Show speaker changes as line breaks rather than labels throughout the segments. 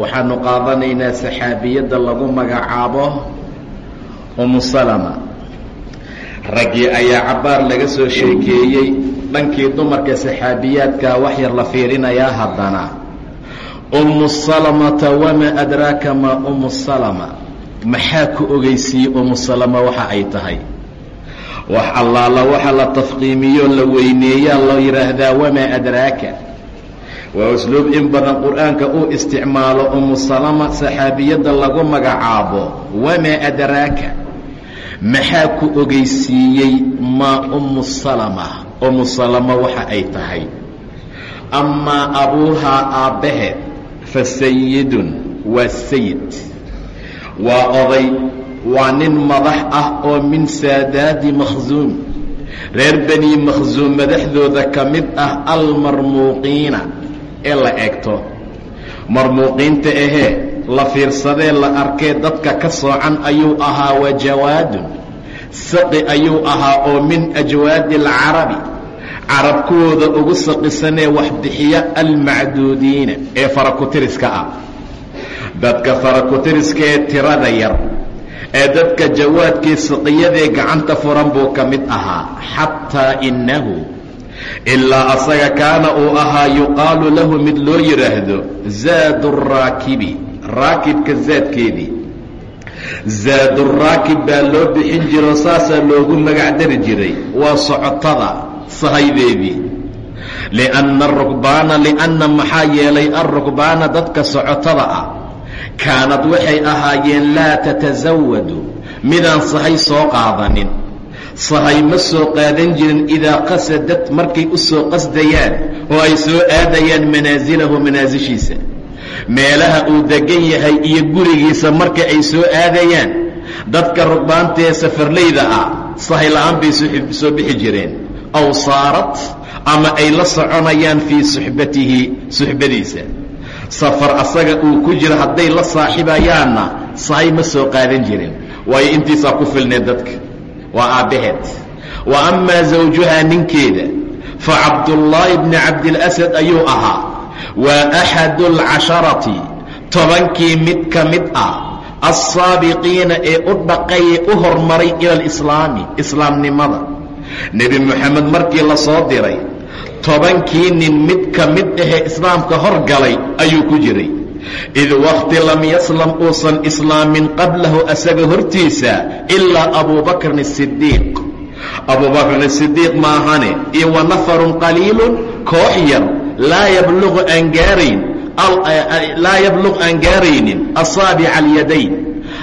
waxaanu qaadanaynaa saxaabiyadda lagu magacaabo umu salama. Raggii ayaa cabbaar laga soo sheekeeyey dhankii dumarka saxaabiyaadkaa wax yar la fiirinayaa haddana. Ummu salamata wamaa adraaka maa ummu salama? Maxaa ku ogeysiiyey ummu salama waxa ay tahay? Wax allaala waxa la tafqiimiyo la weyneeyaa loo yidhaahdaa wamaa adraaka waa usluub in badan qur'aanka uu isticmaalo umu salama saxaabiyadda lagu magacaabo wamaa adraaka? Maxaa ku ogeysiiyey maa ummu salama? Ummu salama waxa ay tahay amaa abuuhaa aabbaheed fa sayidun waa sayid waa oday waa nin madax ah oo min saadaadi makhsuum reer bani makhsuum madaxdooda ka mid ah almarmuuqiina ee la eegto. Marmuuqiinta ahee la fiirsadee la arkee dadka ka soocan ayuu ahaa wa jawaadun. Saqi ayuu ahaa oo min ajwaadi alcarabi carab kuwooda ugu saqisanee waxbixiya almacduudiina ee farakutiriska ah. Dadka farakutiriska ee tirada yar ee dadka jawaadkii saqiyadee gacanta furan buu ka mid ahaa xataa innahu ilaa asaga kaana uu ahaa yuqaalu lahu mid loo yidhaahdo zaadu raakibi raakibka zaadkeedii. Zaaduraakib baa loo bixin jiro saasaa loogu magacdari jiray waa socotada sahaydeedii. Lianna arukbaana lianna maxaa yeelay alrukbaana dadka socotada ah kaanad waxay ahaayeen laa tatasawadu midaan sahay soo qaadanin sahay ma soo qaadan jirin idaa qasadad markay u soo qasdayaan oo ay soo aadayaan manaasilahu manaasishiisa meelaha uu degan yahay iyo gurigiisa marka ay soo aadayaan dadka rugbaantaee safarlayda ah sahay la'aan bay soo bixi jireen. Aw saarat ama ay la soconayaan fii suxbatihi suxbadiisa. Safar asaga uu ku jiro hadday la saaxibayaanna sahay ma soo qaadan jirin waayo intiisaa ku filneed dadka waa aabbaheed wa amaa zawjuhaa ninkeeda fa cabdullaahi bni cabdilasad ayuu ahaa. Waa axadu alcasharati tobankii mid ka mid ah alsaabiqiina ee u dhaqaye u hormaray ila alislaami islaamnimada. Nebi moxamed markii la soo diray tobankii nin mid ka mid ahee islaamka horgalay ayuu ku jiray id wakti lam yaslam uusan islaamin qablahu asaga hortiisa ilaa abubakrin asidiiq abubakrin asidiiq maahane iyo wa nafarun qaliilun koox yar laa yabluqu aan gaarayn laa yabluq aan gaaraynin asaabica alyadayn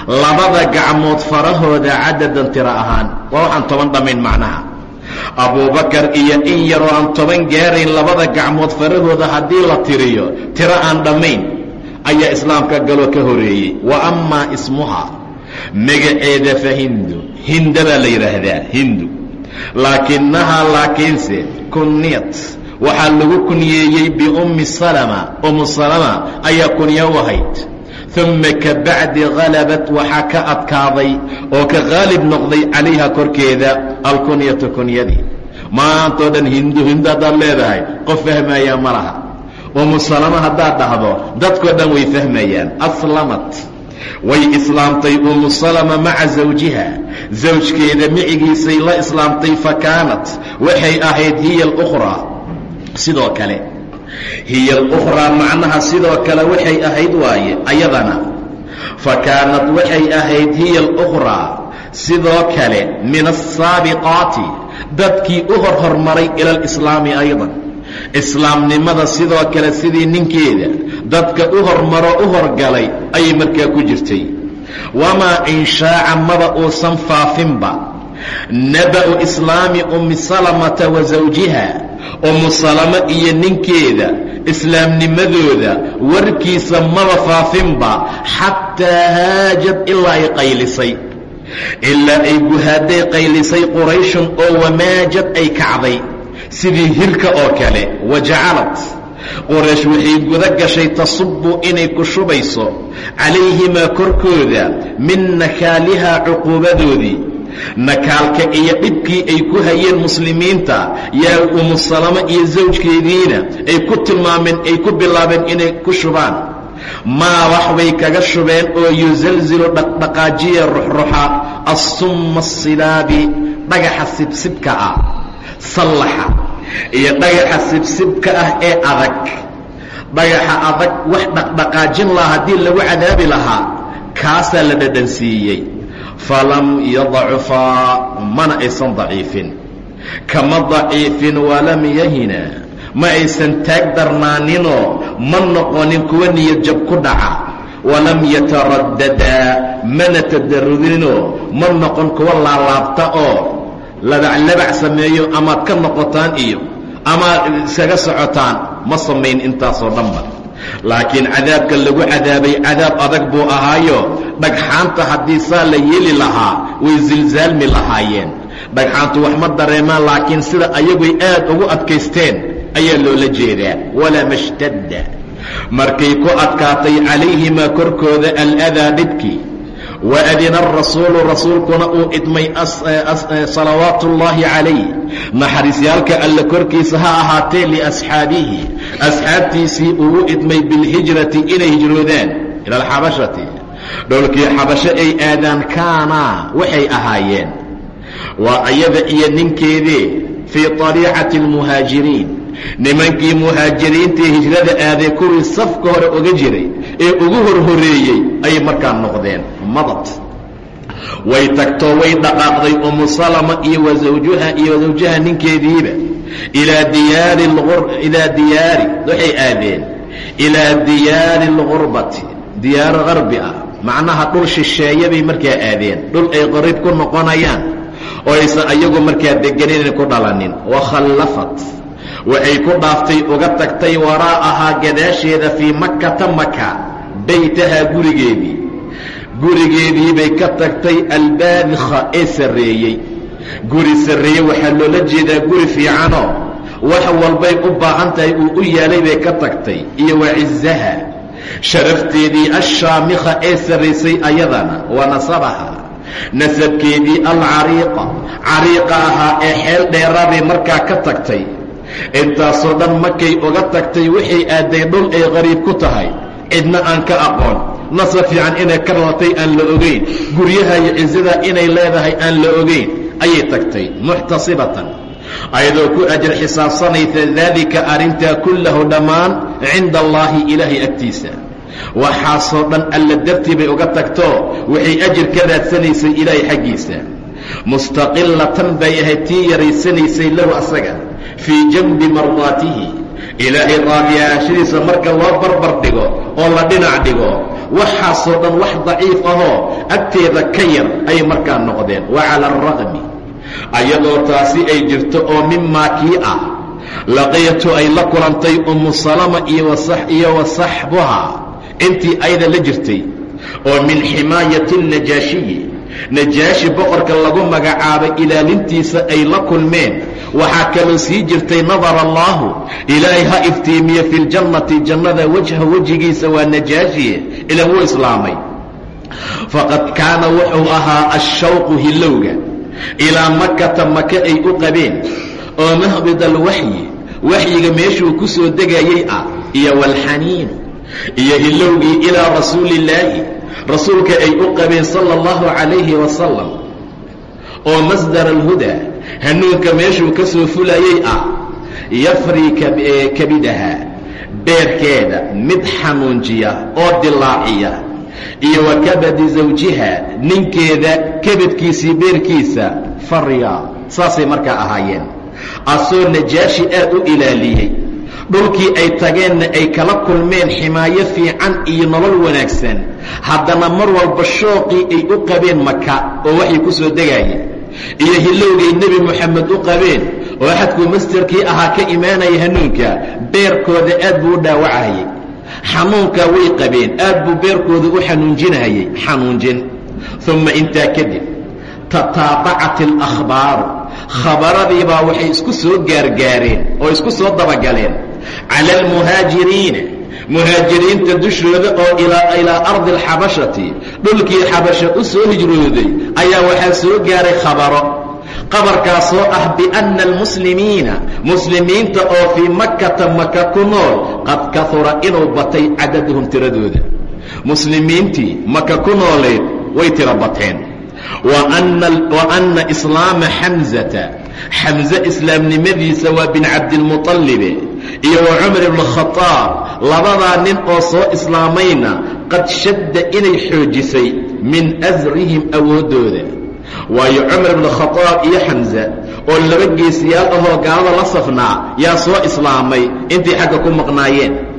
labada gacmood farahooda cadadan tiro ahaan waa waxaan toban dhammayn macnaha abubakar iyo in yaroo aan toban gaarayn labada gacmood farahooda haddii la tiriyo tiro aan dhammayn ayaa islaamka galoo ka horeeyey. Wa amaa ismuhaa magaceeda fa hindu. Hinda baa la yidhaahdaa hindu. Laakinahaa laakiinse kunniyat waxaa lagu kunyeeyey biummi salama. Ummu salama ayaa kunyo u ahayd. Uma ka bacdi halabat waxaa ka adkaaday oo ka haalib noqday calayha korkeeda alkunyatu kunyadii maantoo dhan hindu hindu haddaad leedahay qof fahmaayaa ma laha umu salama haddaad dhahdo dadkoo dhan way fahmayaan. Aslamat. Way islaamtay umu salama maca zawjiha. Zawjkeeda micigiisay la islaamtay fa kaanat. Waxay ahayd hiya alukhraa sidoo kale hiya alukhraa macnaha sidoo kale waxay ahayd waaye ayadana. Fa kaanat waxay ahayd hiya alukhraa sidoo kale min asaabiqaati dadkii u hor hormaray ila alislaami aydan islaamnimada sidoo kale sidii ninkeeda dadka u hormaro u horgalay ayay markaa ku jirtay. Wamaa inshaaca maba uusan faafinba. Naba'u islaami ummi salamata wa zawjiha umu salamo iyo ninkeeda islaamnimadooda warkiisa maba faafinba xataa haajad ilaa ay qaylisay. Ilaa ay guhaaday qaylisay qurayshun oo wamaajad ay kacday sidii hirka oo kale wa jacalad. Qoraysh waxay guda gashay tasubbu inay ku shubayso calayhimaa korkooda min nakaalihaa cuquubadoodii. Nakaalka iyo dhibkii ay ku hayeen muslimiinta yaa umu salamo iyo sawjkeediina ay ku tilmaameen ay ku bilaabeen inay ku shubaan. Maa wax bay kaga shubeen oo yusalzilu dhaqdhaqaajiya ruxruxa assumma asilaabi dhagaxa sibsibka ah sallaxa iyo dhagaxa sibsibka ah ee adag. Dhagaxa adag wax dhaqdhaqaajin lahaa haddii lagu cadaabi lahaa kaasaa la dhadhansiiyey. Falam yadacufaa mana aysan daciifin. Kama daciifin walam yahina ma aysan taag darnaaninoo ma noqonin kuwa niyad jab ku dhaca. Walam yataraddadaa mana tadarudinoo ma noqon kuwa laalaabta oo labaclabac sameeyo amaad ka noqotaan iyo amaad iskaga socotaan ma samayn intaasoo dhanba laakiin cadaabka lagu cadaabay cadaab adag buu ahaayo dhagxaanta haddii saa la yeeli lahaa way silsaalmi lahaayeen. Dhagxaantu wax ma dareemaan laakiin sida ayaguy aad ugu adkaysteen ayaa loola jeedaa. Walama shtadda markay ku adkaatay calayhimaa korkooda aladaa dhibkii waadina arasuulu rasuulkuna uu idmay salawaatu ullaahi calayh naxariisyaalka alle korkiisa ha ahaatee liasxaabihi asxaabtiisii uu u idmay bilhijrati inay hijroodaan ila alxabashati dholkii xabasho ay aadaan kaanaa waxay ahaayeen waa ayada iyo ninkeedee fii طariicati اlmuhaajiriin nimankii muhaajiriintii hijrada aaday kuwii safka hore oga jiray ee ugu horhoreeyey ayay markaa noqdeen. Madad. Way tagtoo way dhaqaaqday umu salama iyo wasawjuha iyo wasawjaha ninkeediiba. Ilaa diyaari ilaa diyaari waxay aadeen. Ilaa diyaari اlgurbati diyaaro qarbi ah. Macnaha dhul shisheeye bay markaa aadeen. Dhul ay qariib ku noqonayaan. Oo aysan ayagu markaa deganin ku dhalanin. Wakhallafat waxay ku dhaaftay uga tagtay waraa'ahaa gadaasheeda fii makkata maka baytahaa gurigeedii. Gurigeedii bay ka tagtay albaadikha ee sarreeyey. Guri sarreeye waxaa loola jeedaa guri fiicanoo. Wax walbay u baahan tahay uu u yaalay bay ka tagtay iyo wa cizaha sharafteedii ashaamikha ee sarraysay ayadana wa nasabaha. Nasabkeedii alcariiqa. Cariiqa ahaa ee xeel dheeraa bay markaa ka tagtay intaasoo dhan markay uga tagtay waxay aaday dhul ay qariib ku tahay cidna aan ka aqoon. Nasab fiican inay ka ralatay aan la ogayn guryaha iyo cisadaa inay leedahay aan la ogayn ayay tagtay muxtasibatan. Ayadoo ku ajar xisaabsanaysa daalika arrintaa kullahu dhammaan cinda allaahi ilaahay agtiisa. Waxaasoo dhan alla dartii bay uga tagtoo waxay ajir ka raadsanaysay ilaahay xaggiisa. Mustaqilatan bay ahayd tii yaraysanaysay lahu asaga fii janbi mardaatihi. Ilaahay raadiyaashadiisa marka loo barbar dhigo oo la dhinac dhigo waxaasoo dhan wax daciif ahoo agteeda ka yar ayay markaa noqdeen. Wa cala alraqmi ayadoo taasi ay jirto oo mimaa kii ah laqiyatu ay la kulantay ummu salama iyo wa saxbuha intii ayada la jirtay. Oo min ximaayati اnajaashiyi najaashi boqorka lagu magacaabay ilaalintiisa ay la kulmeen waxaa kaloo sii jirtay nadar allaahu ilaahay ha iftiimiye fi ljannati jannada wajha wejigiisa waa najaashiye ilan wuu islaamay. Faqad kaana wuxuu ahaa ashawqu hilowga ilaa makata maka ay u qabeen oo mahbid alwaxyi waxyiga meeshuu ku soo degayay ah iyo walxaniinu iyo hilowgii ilaa rasuuli illaahi rasuulka ay u qabeen sala allahu calayhi wasalam oo masdar alhudaa hanuunka meeshuu ka soo fulayay ah yafri kabidaha beerkeeda mid xanuunjiya oo dilaaciya iyo wa kabadi zawjiha ninkeeda kabadkiisii beerkiisa farya saasay markaa ahaayeen. Asoo najaashi aad u ilaaliyey dhulkii ay tageenna ay kala kulmeen ximaayo fiican iyo nolol wanaagsan haddana mar walba shooqii ay u qabeen maka oo waxay ku soo degaayeen iyo hilowgay nebi moxamed u qabeen oo axadkuu mastarkii ahaa ka imaanaya hanuunka beerkooda aad buu u dhaawacayay. Xanuunkaa way qabeen aad buu beerkooda u xanuunjinahayay xanuunjin. Uma intaa kadib tataabacat alakhbaaru khabaradiibaa waxay isku soo gaargaareen oo isku soo dabagaleen. Cala almuhaajiriina muhaajiriinta dushooda oo ilaa ardi alxabashati dhulkii xabasha u soo hijrooday ayaa waxaa soo gaaray khabaro. Qabarkaasoo ah bianna almuslimiina muslimiinta oo fii makkata maka ku nool qad kahura inuu batay cadaduhum tiradooda. Muslimiintii maka ku nooleed way tiro bateen. Wa anna islaama xamzata xamse islaamnimadiisa waa bin cabdilmuطallibe iyo wa cumar ibn khadaab labadaa nin oo soo islaamayna qad shadda inay xoojisay min asrihim awooddooda. Waayo cumar ibn khadaab iyo xamse oo laba geesiyaal ahoo gaalada la safnaa yaa soo islaamay intay xagga ku maqnaayeen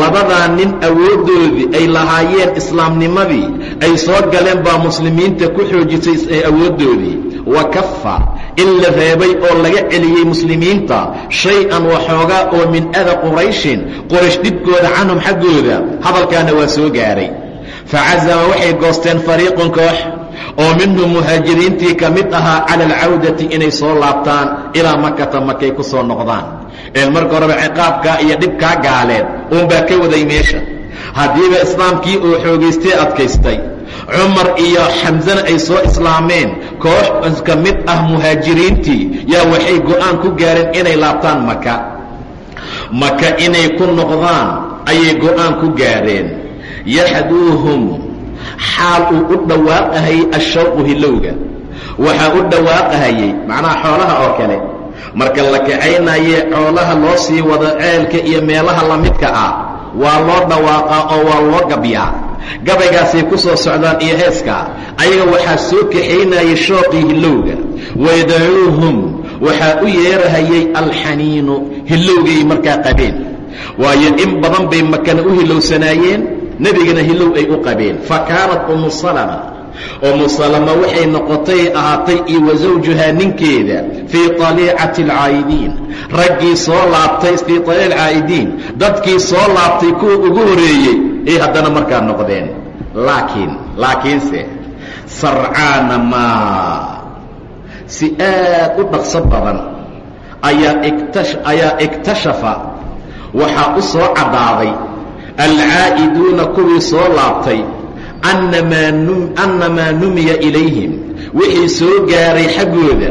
labadaa nin awooddoodii ay lahaayeen islaamnimadii ay soo galeen baa muslimiinta ku xoojisay awooddoodii. Wa kafa in la reebay oo laga celiyey muslimiinta shay-an waxoogaa oo min ada qurayshin qoraysh dhibkooda canhum xaggooda hadalkaana waa soo gaaray. Facazama waxay goosteen fariiqun koox oo minhum muhaajiriintii ka mid ahaa cala alcawdati inay soo laabtaan ilaa makata makay ku soo noqdaan een marka horeba ciqaabkaa iyo dhibkaa gaaleed uunbaa ka waday meesha. Haddiiba islaamkii uu xoogaystay adkaystay cumar iyo xamsana ay soo islaameen koox ka mid ah muhaajiriintii yaa waxay go'aan ku gaareen inay laabtaan maka maka inay ku noqdaan ayay go'aan ku gaareen. Yaxduuhum xaal uu u dhawaaqahayey ashawqu hilowga. Waxaa u dhawaaqahayey macnaha xoolaha oo kale marka la kacaynayee xoolaha loo sii wado ceelka iyo meelaha la midka ah waa loo dhawaaqaa oo waa loo gabyaa. Gabaygaasay ku soo socdaan iyo heeska ayaga waxaa soo kaxaynayay shooqii hilowga wayadacuuhum waxaa u yeerahayey alxaniinu hilowgay markaa qabeen. Waayo in badan bay makana u hilowsanaayeen nebigana hilow ay u qabeen. Fa kaanat umu salama umu salama waxay noqotay ahaatay iyo wa zawjuhaa ninkeeda fii aliicati alcaa'idiin raggii soo laabtay fii aliic alcaa'idiin dadkii soo laabtay kuwa ugu horeeyey ay haddana markaa noqdeen. Laakiin laakiinse sarcaana maa si aad u dhaqso badan ayaa iktashafa waxaa u soo caddaaday alcaa'iduuna kuwii soo laabtay annamaa numiya ilayhim. Wixii soo gaaray xaggooda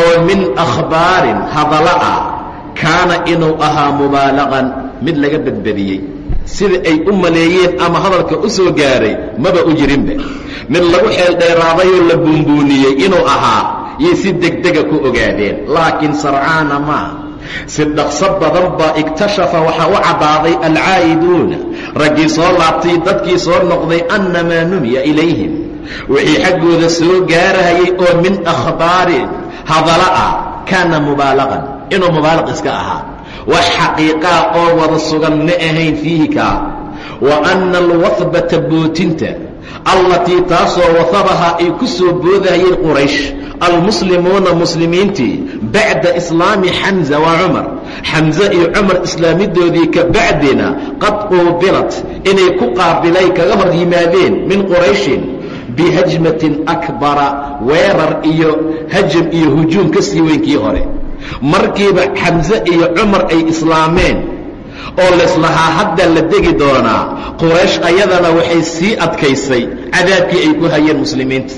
oo min akhbaarin hadallo ah kaana inuu ahaa mubaalaqan mid laga badbadiyey. Sida ay u maleeyeen ama hadalka u soo gaaray maba u jirinba mid lagu xeeldheeraadayoo la buunbuuniyey inuu ahaa yay si degdega ku ogaadeen. Laakiin sarcaana maa si dhaqso badan baa iktashafa waxaa u caddaaday alcaa'iduuna raggii soo laabtay dadkii soo noqday annamaa numiya ilayhim. Wixii xaggooda soo gaarahayay oo min akhbaarin hadalo ah kaana mubaalaqan inuu mubaalaq iska ahaa. Wax xaqiiqaa oo wada sugan ma ahayn fiihi kaa wa anna alwahbata bootinta allatii taasoo wahabahaa ay ku soo boodahayeen quraysh almuslimuuna muslimiintii bacda islaami xamza wa cumar xamse iyo cumar islaamidoodii ka bacdina qad quubilat inay ku qaabilay kaga hor yimaadeen min qurayshin bihajmatin akbara weerar iyo hajam iyo hujuum ka sii weynkii hore. Markiiba xamse iyo cumar ay islaameen oo laislahaa hadda la degi doonaa quraysh ayadana waxay sii adkaysay cadaabkii ay ku hayeen muslimiinta.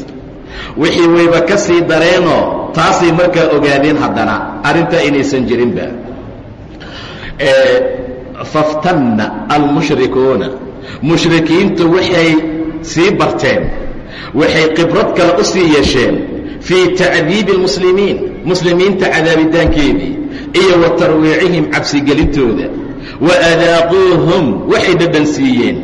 Wixii wayba ka sii dareenoo taasay markaa ogaadeen haddana arrintaa inaysan jirinba faftanna almushrikuuna. Mushrikiintu waxay sii barteen waxay khibrad kale u sii yeesheen fii tacdiibi اlmuslimiin muslimiinta cadaabitaankeedii iyo wa tarwiicihim cabsigelintooda. Wa adaaquuhum waxay dhadhansiiyeen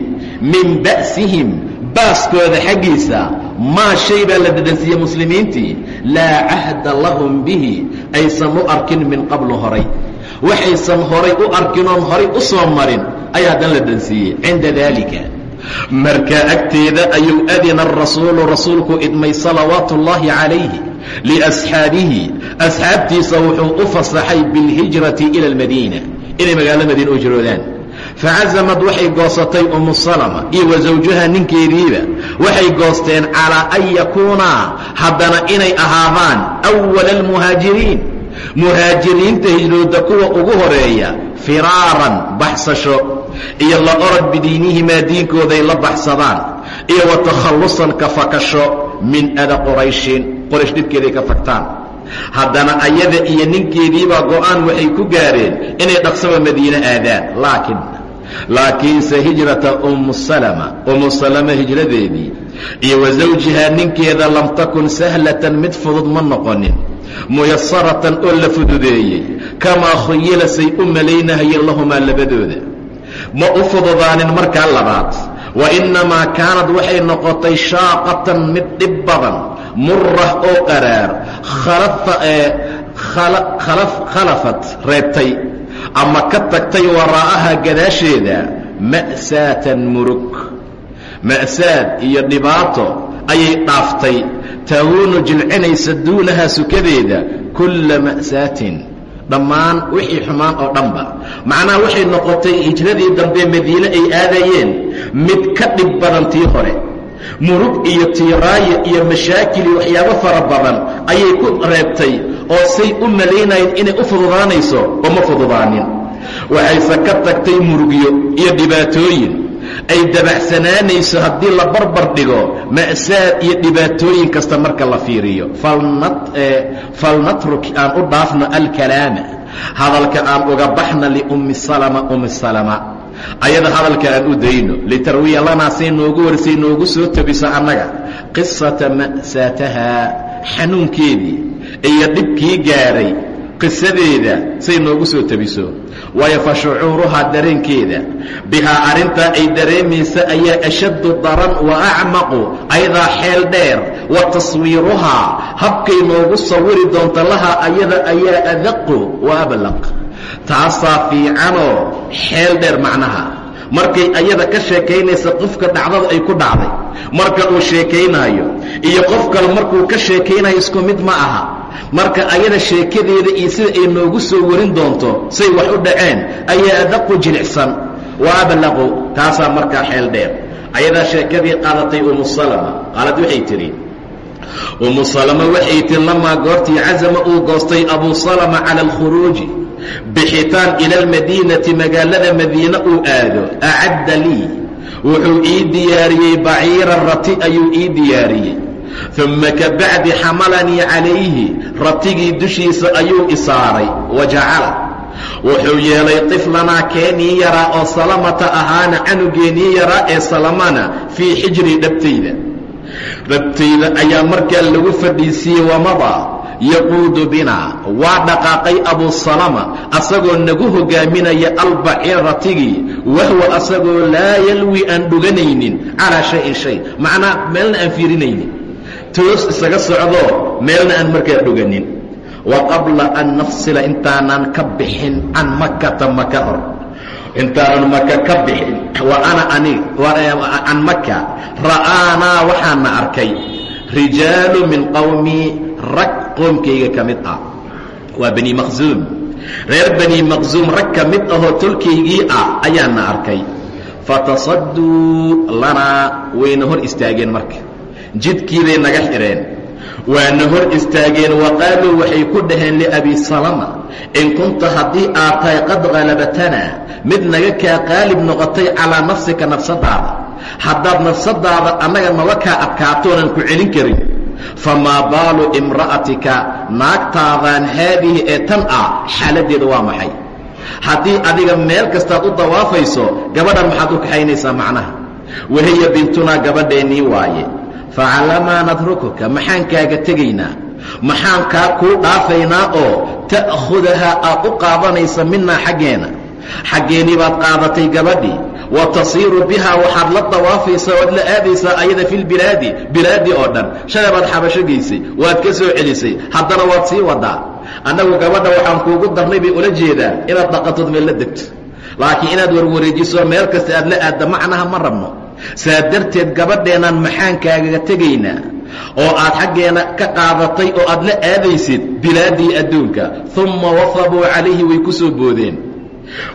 min ba'sihim baaskooda xaggiisa maa shay baa la dhadhansiiyey muslimiintii? Laa cahda lahum bihi aysan u arkin min qablu horay waxaysan horay u arkinoon horay u soo marin ayaa haddana la dhadhansiiyey cinda daalika. Markaa agteeda ayuu adina arasuulu rasuulku idmay salawaatu ullaahi calayhi liasxaabihi. Asxaabtiisa wuxuu u fasaxay biاlhijrati ila almadiina inay magaalo madiina u jiroodaan. Facazamad waxay goosatay umu salama iyo wa zawjaha ninkeediiba waxay goosteen calaa an yakuunaa haddana inay ahaadaan awala almuhaajiriin muhaajiriinta hijrooda kuwa ugu horreeya firaaran baxsasho iyo la orad bidiinihimaa diinkooday la baxsadaan iyo wa takhallusan ka fakasho min ada qurayshin qoraysh dhibkeeday ka fagtaan. Haddana ayada iyo ninkeediibaa go'aan waxay ku gaareen inay dhaqsaba madiine aadaan laakiin laakiinse hijrata ummu salama ummu salama hijradeedii iyo wa zawjihaa ninkeeda lam takun sahlatan mid fudud ma noqonin muyasaratan oo la fududeeyey. Kamaa khuyila say u malaynahayeen lahumaa labadooda. Ma u fududaanin markaa labaad. Wa innamaa kaanad waxay noqotay shaaqatan mid dhib badan murah oo qaraar. Khalafat reebtay. Ama ka tagtay waraa'aha gadaasheeda ma'saatan murug. Ma'saad iyo dhibaato ayay dhaaftay tahuunu jilcinaysa duunahaa sukadeeda kulla ma'saatin. Dhammaan wixii xumaan oo dhanba. Macnaha waxay noqotay hijradii dambe madiine ay aadayeen mid ka dhib badan tii hore. Murug iyo tiiraayo iyo mashaakil iyo waxyaabo fara badan ayay ku reebtay oo say u malaynayeen inay u fududaanayso oo ma fududaanin. Waxayse ka tagtay murugyo iyo dhibaatooyin ay dabacsanaanayso haddii la barbar dhigo ma'saad iyo dhibaatooyin kasta marka la fiiriyo. Falnatruk aan u dhaafno alkalaama. Hadalka aan uga baxna liummi salama ummi salama. Ayada hadalka aan u dayno litarwiya lanaa say noogu warsay noogu soo tabiso annaga. Qisata ma'saataha xanuunkeedii iyo dhibkii gaaray qisadeeda say noogu soo tabiso. Waayo fa shucuuruhaa dareenkeeda bihaa arrintaa ay dareemaysa ayaa ashaddu daran wa acmaqu ayadaa xeel dheer wa taswiiruhaa habkay noogu sawiri doonta lahaa ayada ayaa adaqu wa ablaq. Taasaa fiicanoo xeel dheer macnaha. Markay ayada ka sheekaynaysa qofka dhacdada ay ku dhacday marka uu sheekaynaayo iyo qof kale markuu ka sheekaynayo isku mid ma aha marka ayada sheekadeeda iyo sida ay noogu soo warin doonto say wax u dhaceen ayaa adaqu jilicsan. Wa ablaqu taasaa markaa xeel dheer. Ayadaa sheekadii qaadatay umu salama. Qaalad waxay tidhi umu salama waxay tihi lamaa goortii casama uu goostay abuu salama cala alkhuruuji bixitaan ila almadiinati magaalada madiine uu aado. Acadda lii wuxuu ii diyaariyey baciiran rati ayuu ii diyaariyey uma ka bacdi xamalanii calayhi ratigii dushiisa ayuu isaaray wa jacala. Wuxuu yeelay tiflanaa keenii yaraa oo salamata ahaana canugeenii yaraa ee salamana fii xijrii dhabtayda. Dhabtayda ayaa markaa lagu fadhiisiiyey wamadaa yaquudu binaa waa dhaqaaqay abuu salama asagoo nagu hogaaminaya albaciir ratigii wahwa asagoo laa yalwi aan dhuganaynin calaa shayin shay. Macnaa meelna aan fiirinaynin toos isaga socdoo meelna aan markaa dhuganin. Wa qabla an nafsila intaanan ka bixin can makata maka hor. Intaanan maka ka bixin. Wa ana ani can maka ra'aanaa waxaana arkay rijaalu min qowmii rag qoomkayga ka mid ah. Waa bani maqsuum reer bani maqsuum rag ka mid ahoo tolkaygii ah ayaana arkay fatasadduu lanaa wayna hor istaageen marka jidkiibay naga xidheen waana hor istaageen wa qaaluu waxay ku dhaheen liabi salama in kunta haddii aad tahay qad halabatanaa mid naga kaa qaalib noqotay calaa nafsika nafsadaada. Haddaad nafsadaada annaga nala kaa adkaatoonan ku celin karin. Famaa baalu imra'atika naagtaadaan haadihi ee tan ah xaaladdeeda waa maxay? Haddii adiga meel kastaad u dawaafayso gabadhan maxaad u kaxaynaysaa macnaha. Wahiya bintunaa gabadheennii waaye facalamaa nadrukuka maxaan kaaga tegaynaa maxaan kaa kuu dhaafaynaa oo ta'khudahaa aad u qaadanaysa minaa xaggeena xaggeennii baad qaadatay gabadhii wa tasiiru bihaa waxaad la dawaafaysaa oad la aadaysaa ayada fi lbilaadi bilaadi oo dhan shalay baad xabasho gaysay waad ka soo celisay haddana waad sii wadaa annagu gabadha waxaan kuugu darnay bay ula jeedaan inaad dhaqatood meel la degto laakiin inaad warwareejiso meel kasta aad la aadda macnaha ma rabno saa darteed gabadheennan maxaan kaagaga tegaynaa oo aad xaggeena ka qaadatay oo aad la aadaysid bilaadii adduunka umma wafabuu calayhi way ku soo boodeen.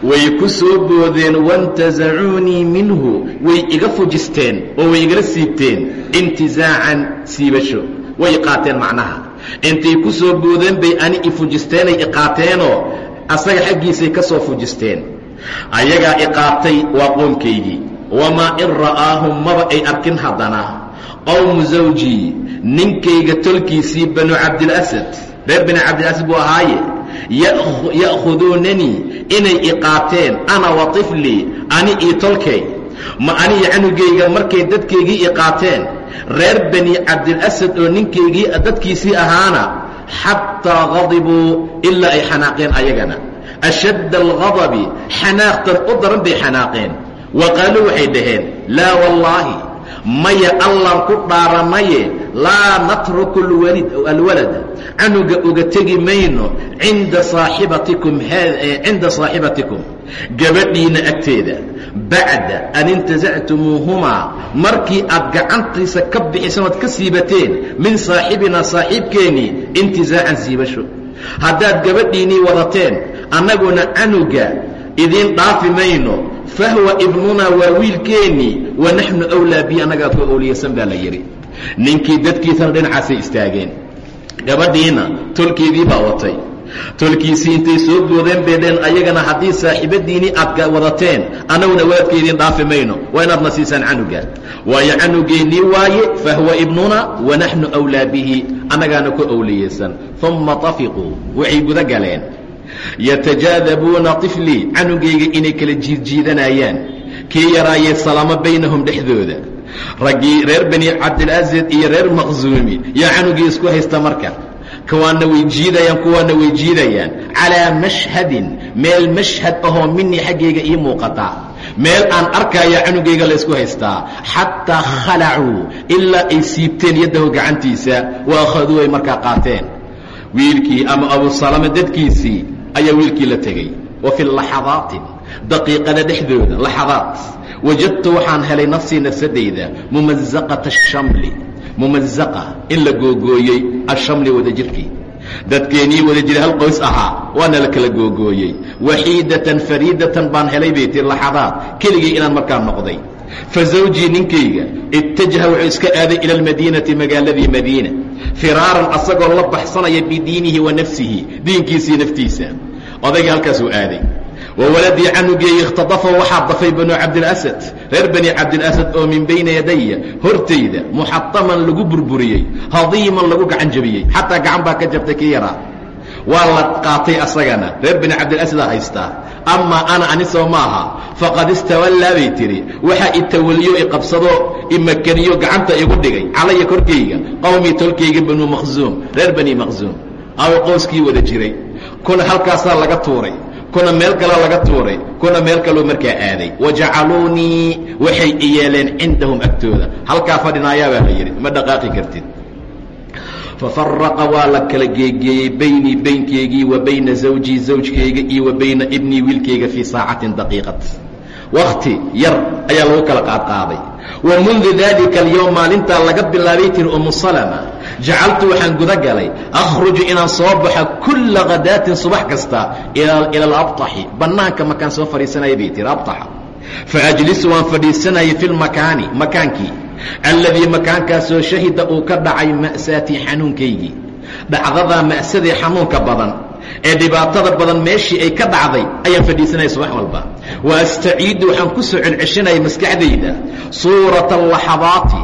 Way ku soo boodeen waintasacuunii minhu way iga fujisteen oo way igala siibteen. Intizaacan siibasho way qaateen macnaha. Intay ku soo boodeen bay ani ifujisteenay iqaateenoo asaga xaggiisay ka soo fujisteen. Ayagaa iqaatay waa qoomkaygii wamaa in ra'aahum maba ay arkin haddana qowmu zawjii ninkayga tolkiisii banu cabdilasad reer bani cabdilasad buu ahaaye ya'khuduunanii inay iqaateen ana wa tiflii ani io tolkay ma aniyo canugayga markay dadkaygii iqaateen reer bani cabdilasad oo ninkaygii dadkiisii ahaana xataa qadibuu ilaa ay xanaaqeen ayagana ashadda alghadabi xanaaqtan u daran bay xanaaqeen wa qaaluu waxay dhaheen laa wallaahi maya allaan ku dhaaranaye laa natruku alwalad. Canuga uga tegi mayno cinda saaxibatikum cinda saaxibatikum. Gabadhiina agteeda bacda an intasactumuuhumaa markii aad gacantiisa ka bixiseen oad ka siibateen min saaxibinaa saaxiibkeennii intizaacan siibasho. Haddaad gabadhiinnii wadateen annaguna canuga idiin dhaafi mayno fahwa ibnunaa waa wiilkeennii wa naxnu awlaa bi annagaa ku owliyasan baa la yidhi ninkii dadkiisana dhinacaasay istaageen gabadhiina tolkeedii baa watay tolkiisii intay soo boodeen bay dheen ayagana haddii saaxiibadiinii aad wadateen annaguna waadkeediin dhaafi mayno waa inaadna siisaan canuga waayo canugeennii waaye fahwa ibnuna wa naxnu awlaa bihi annagaana ku owliyaysan uma tafiquu waxay guda galeen yatajaadabuuna tiflii canugayga inay kala jiidjiidanayaan. Kii yaraayee salaamo baynahum dhexdooda. Raggii reer bani cabdilasad iyo reer maqsuumi yaa canugii isku haysta marka. Kuwaanna way jiidayaan kuwaanna way jiidayaan. Calaa mashhadin meel mashhad ahoo minii xaggayga ii muuqata. Meel aan arkaya canugayga laysku haystaa xataa khalacuu ilaa ay siibteen yaddahu gacantiisa wa akhaduu ay markaa qaateen. Wiilkii ama abusalama dadkiisii ayaa wiilkii la tegey. Wa fi laxadaatin daqiiqada dhexdooda laxadaat wajadtu waxaan helay nafsii nafsadayda mumazaqata ashamli mumazaqa in la googooyey ashamli wada jirkii dadkeennii wada jira hal qoys ahaa waana la kala googooyey. Waxiidatan fariidatan baan helay bay tii laxadaad keligay inaan markaa noqday. Fa zawjii ninkayga ittajaha wuxuu iska aaday ila almadiinati magaaladii madiina. Firaaran asagoo la baxsanaya bidiinihi wa nafsihi diinkiisii naftiisa odaygii halkaasuu aaday. Wa waladii canugeeyi ikhtadafa waxaa dafay banu cabdilasad reer bani cabdilasad oo min bayna yadaya hortayda muxataman lagu burburiyey hadiiman lagu gacan jabiyey xataa gacan baa ka jabtay kii yaraa. Waa la qaatay asagana. Reer bani cabdilasadaa haystaa. Amaa ana anisoo maaha faqad istawallaa bay tidhi. Waxaa itawaliyo iqabsado imakaniyo gacanta igu dhigay. Calaya korkayga qowmii tolkayga banu makhsuum reer bani makhsuum aw qowskii wada jiray kuna halkaasaa laga tuuray kuna meel kaloo laga tuuray kuna meel kaloo markaa aaday. Wajacaluunii waxay iyeeleen cindahum agtooda. Halkaa fadhinaayaa baa la yidhi ma dhaqaaqi kartid. Fafaraqa waa la kala geegeeyey baynii baynkeygii wa bayna zawjii zawjkayga iyo wa bayna ibnii wiilkayga fii saacatin daqiiqad wakti yar ayaa lagu kala qaadqaaday. Wa mundu dalika alyowm maalintaa laga bilaabay tiri umu salama. Jacaltu waxaan guda galay akhruju inaan soo baxo kulla khadaatin subax kasta ila alabطaxi bannaanka makaan soo fadhiisanaya bay tiri abطaxa faajlisu waan fadhiisanayay fi lmakaani makaankii. Alladii makaankaasoo shahida uu ka dhacay ma'saatii xanuunkaygii. Dhacdadaa ma'sadee xanuunka badan ee dhibaatada badan meeshii ay ka dhacday ayaan fadhiisanaya subax walba. Wa astaciidu waxaan ku soo celceshanaya maskaxdayda suurata laxadaati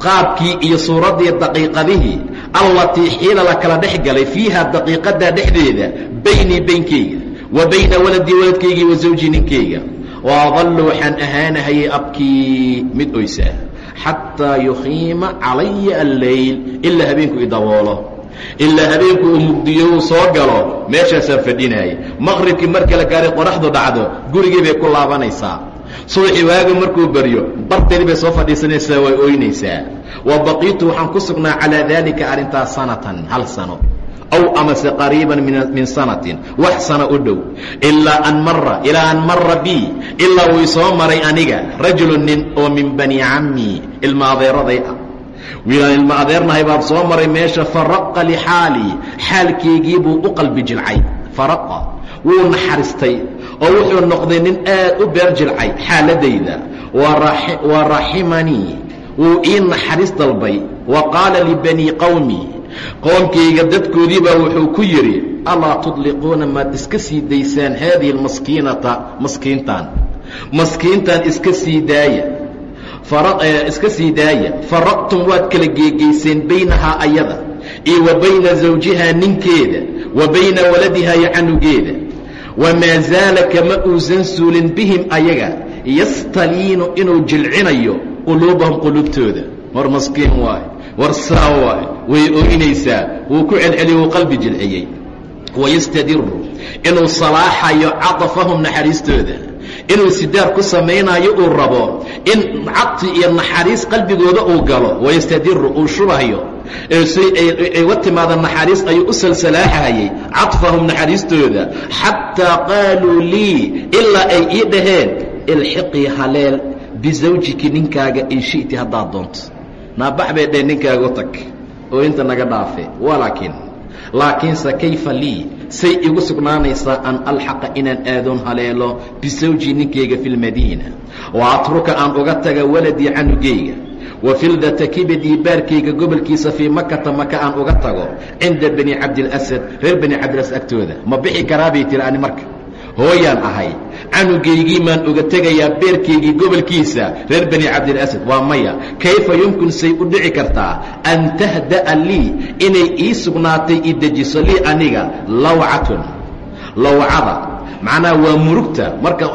qaabkii iyo suuraddii daqiiqadihii allatii xiila la kala dhex galay fiiha daqiiqadaa dhexdeeda baynii baynkayga wa bayna waladii waladkaygii wa zawjii ninkayga wa adallu waxaan ahaanahayay abkii mid oysaa xataa yukhiima calaya alleyl ilaa habeenku idaboolo ilaa habeenku uu mugdiyo uu soo galo meeshaasaan fadhinaayay maqribkii marka la gaaray qoraxdu dhacdo gurigii bay ku laabanaysaa. Subaxii waagu markuu baryo barteedii bay soo fadhiisanaysaa way ooynaysaa wa baqiitu waxaan ku sugnaa calaa daalika arrintaas sanatan hal sano. Aw amase qariiban min sanatin wax sano u dhow. Ilaa an mara ilaa an mara bi ilaa wuu soo maray aniga rajulu nin oo min bani cammi ilma adeeraday ah wiilaan ilma adeernahay baad soo maray meesha faraqa lixaalii xaalkeygii buu u qalbi jilcay. Faraqa. Wuu naxariistay oo wuxuu noqday nin aad u beer jilcay xaaladayda wa raximanii wuu ii naxariis dalbay. Wa qaala libanii qowmi qoomkayga dadkoodii baa wuxuu ku yidhi alaa tudliquuna maad iska sii daysaan haadihi almaskiinata maskiintan maskiintan iska sii daaya iska sii daaya. Faraqtum waad kala geegeyseen baynahaa ayada iyo wa bayna zawjihaa ninkeeda wa bayna waladihaa iyo canugeeda. Wamaa zaala kama uusan suulin bihim ayaga yastaliinu inuu jilcinayo quluubahum quluubtooda. War maskiin waay war saa waay way oynaysaa wuu ku celceliy wuu qalbi jilciyey. Wayastadiru inuu salaaxayo cadafahum naxariistooda inuu sidaar ku samaynaayo uu rabo in cadti iyo naxariis qalbigooda uu galo wayastadiru uu shubayo ay wa timaada naxariis ayuu u salsalaaxayay cadfahum naxariistooda. Xataa qaaluu lii ilaa ay ii dhaheen ilxiqii haleel bisawjiki ninkaaga in shi'ti haddaad doonto. Naabax bay dhaheen ninkaaga u tag oo inta naga dhaafe walaakiin laakiinse kayfa lii? Say igu sugnaanaysaa an alxaqa inaan aadoon haleelo bisawji ninkayga fi lmadiina wa atruka aan uga taga waladii canugayga wa fildata kibadii baarkayga gobolkiisa fii makata maka aan uga tago cinda bani cabdilasad reer bani cabdilasad agtooda. Ma bixi karaa bay tiri ani marka hooyaan ahay. Canugaygii maan uga tegayaa beerkaygii gobolkiisa reer bani cabdilasad waa maya. Kayfa yumkin say u dhici kartaa? An tahda'a lii inay ii sugnaatay i dejiso lii aniga. Lawcatun. Lawcada. Macnaha waa murugta. Marka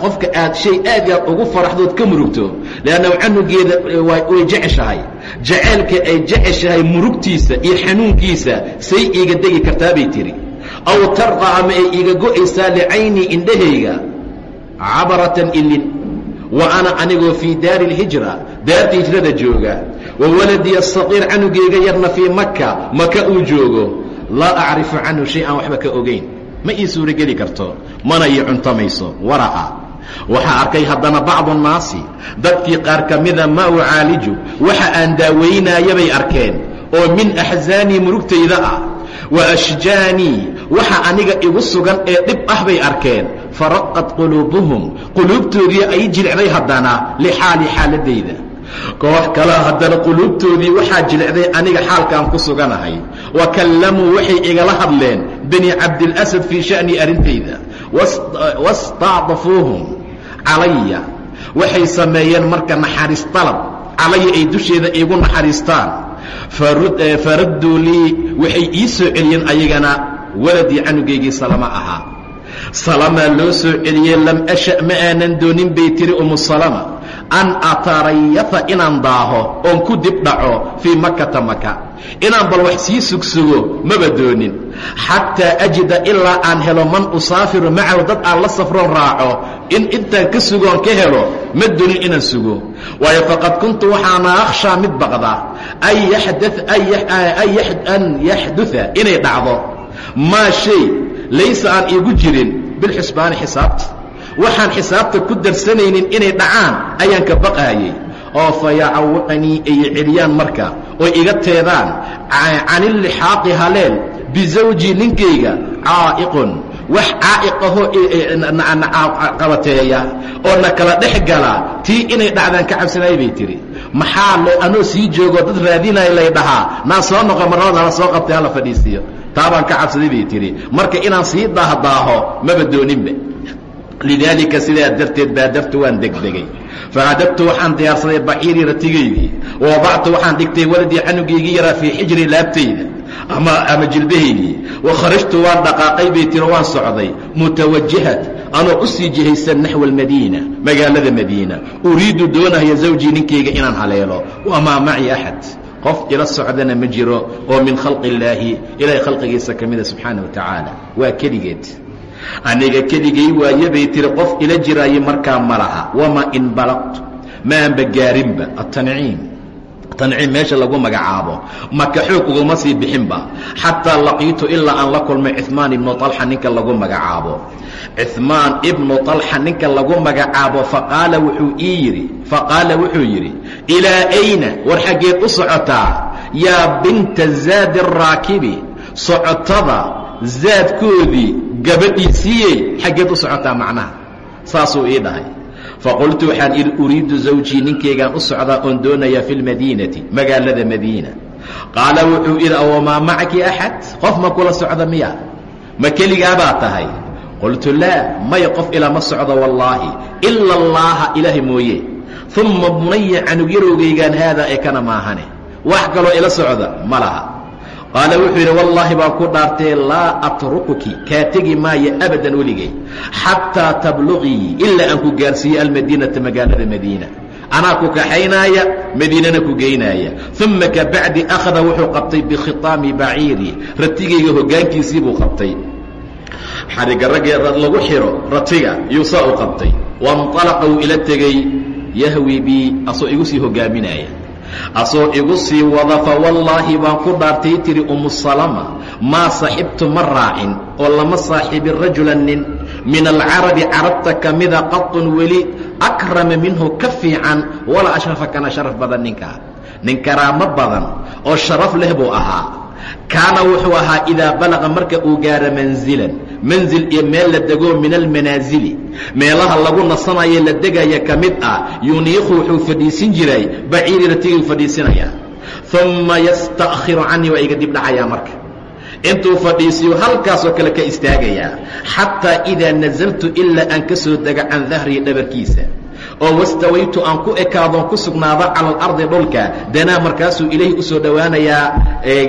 qofka aad shay aad yaad ugu faraxdood ka murugto leanna canugeeda way jeceshahay. Jaceylka ay jeceshahay murugtiisa iyo xanuunkiisa say iiga degi kartaa bay tiri aw tarqa ama ay iiga go'aysaa licaynii indhahayga cabaratan ilin wa ana anigoo fii daari اlhijra daarta hijrada jooga wa waladii asaqiir canugeyga yarna fii maka maka uu joogo laa acrifu canhu shay aan waxba ka ogayn ma ii suurogeli karto mana ii cuntamayso wara'a. Waxaa arkay haddana bacdu nnaasi dadkii qaar ka mida ma ucaaliju waxa aan daawaynayabay arkeen oo min axzaanii murugtayda ah wa ashjaanii waxa aniga igu sugan ee dhib ah bay arkeen. Faraqat quluubuhum. Quluubtoodii ay jilicday haddana lixaali xaaladayda koox kalea haddana quluubtoodii waxaa jilicday aniga xaalkaan ku suganahay. Wa kallamuu waxay igala hadleen bani cabdilasad fii sha'ni arrintayda wastacdafuuhum calaya. Waxay sameeyeen marka naxariis dalab calaya ay dusheeda iigu naxariistaan. Faradduu lii waxay ii soo celiyeen ayagana waladii canugaygii salama ahaa. Salamaa loo soo celiyey lam asha ma aanan doonin bay tiri umu salama an atarayafa inaan daaho oon ku dib dhaco fii makata maka inaan bal wax sii sugsugo maba doonin. Xataa ajida ilaa aan helo man usaafiru macahu dad aan la safroon raaco in intaan ka sugoon ka helo ma doonin inaan sugo. Waayo faqad kuntu waxaana akhshaa mid baqda an yaxduثa inay dhacdo maa shay laysa aan iigu jirin bilxisbaani xisaabta waxaan xisaabta ku darsanaynin inay dhacaan ayaan ka baqaayay. Oo fa yacawaqanii ay celiyaan marka oy iga teedaan canillixaaqi haleel bisawji ninkayga caa'iqun. Wax caa'iqahoo qabateeya oo na kala dhex gala tii inay dhacdaan ka cabsanaya bay tihi maxaa le anoo sii joogoo dad raadinaya lay dhahaa naa soo noqo marnabad hala soo qabtay hala fadhiisiiyo taabaan ka cabsaday bay tihi marka inaan sii dahdaaho maba dooninba. Lidaalika sidaa darteed baadartu waan degdegay. Fahadabtu waxaan diyaarsaday baxiirii ratigaydii wadactu waxaan dhigtay waladii canugaygii yaraa fii xijri laabtayda ama ama jilbahaygii wa kharajtu waan dhaqaaqay bay tiro waan socday mutawajihat anoo u sii jihaysan naxwa almadiina magaalada madiina. Uriidu doonahaya zawjii ninkayga inaan haleelo wamaa maci axad qof ila socdana ma jiro oo min khalqi illaahi ilaahay khalqigiisa ka mida subxaana wa tacaala. Waa keligeed. Aniga keligay waaye bay tiri qof ila jiraaye markaa ma laha. Wamaa in balaqtu? Ma aanba gaarinba atanciim tanciim meesha lagu magacaabo. Maka xoog uguma sii bixinba. Xataa laqiitu ilaa aan la kulmay cumaan ibnu alxa ninka lagu magacaabo. Cumaan ibnu alxa ninka lagu magacaabo faqaala wuxuu ii yidhi faqaala wuxuu yidhi ilaa ayna? War xaggeed u socotaa? Yaa binta zaadi araakibi socotada zaadkoodii gabadhiisiiye xaggeed u socotaa macnaha. Saasuu ii dhahay faqultu waxaan idhi uriidu zawjii ninkeygaan u socdaa oon doonayaa fi lmadiinati magaalada madiina qaala wuxuu idhi awamaa macaki axad qof ma kula socda miya ma keligaabaa tahay qultu laa maya qof ilama socdo wallaahi ila allaaha ilaahay mooye uma bunaya canug yarowgaygaan haadaa ee kana maahane wax kaloo ila socda ma laha qaala wuxuu yidhi wallaahi baan ku dhaartee laa atrukuki kaa tegi maayo abadan weligay xataa tabluqii ilaa aan ku gaarsiiye almadiinata magaalada madiina. Anaa ku kaxaynaaya madiinana ku geynaaya uma kabacdi akhada wuxuu qabtay bikhitaami baciiri ratigayga hoggaankiisii buu qabtay. Xariga raggee lagu xiro ratiga yuu saa u qabtay. Waاnطalaqa wuu ila tegey yahwi bii asoo igu sii hogaaminaya asoo igu sii wada fawallaahi baan ku dhaartay tiri umu salama maa saxibtu ma raacin? oo lama saaxibin rajula nin min alcarabi carabta ka mida qatun weli akrama minhu ka fiican walaa ashrafa kana sharaf badan ninkaa. Nin karaamo badan oo sharaf leh buu ahaa kaana wuxuu ahaa idaa balaqa marka uu gaaro manzilan. Manzil iyo meel la dego min almanaasili meelaha lagu nasanayo la degaya ka mid ah yuniiqu wuxuu fadhiisin jiray baciiri ratiguu fadhiisinayaa uma yasta'khiru canii waa iga dib dhacayaa marka. Intuu fadhiisiyo halkaasoo kale ka istaagayaa xataa idaa nasaltu ilaa aan ka soo dego can dahrii dhabarkiisa oo wastawaytu aan ku ekaadoon ku sugnaado cala alardi dhulka danaa markaasuu ilaahi u soo dhowaanayaa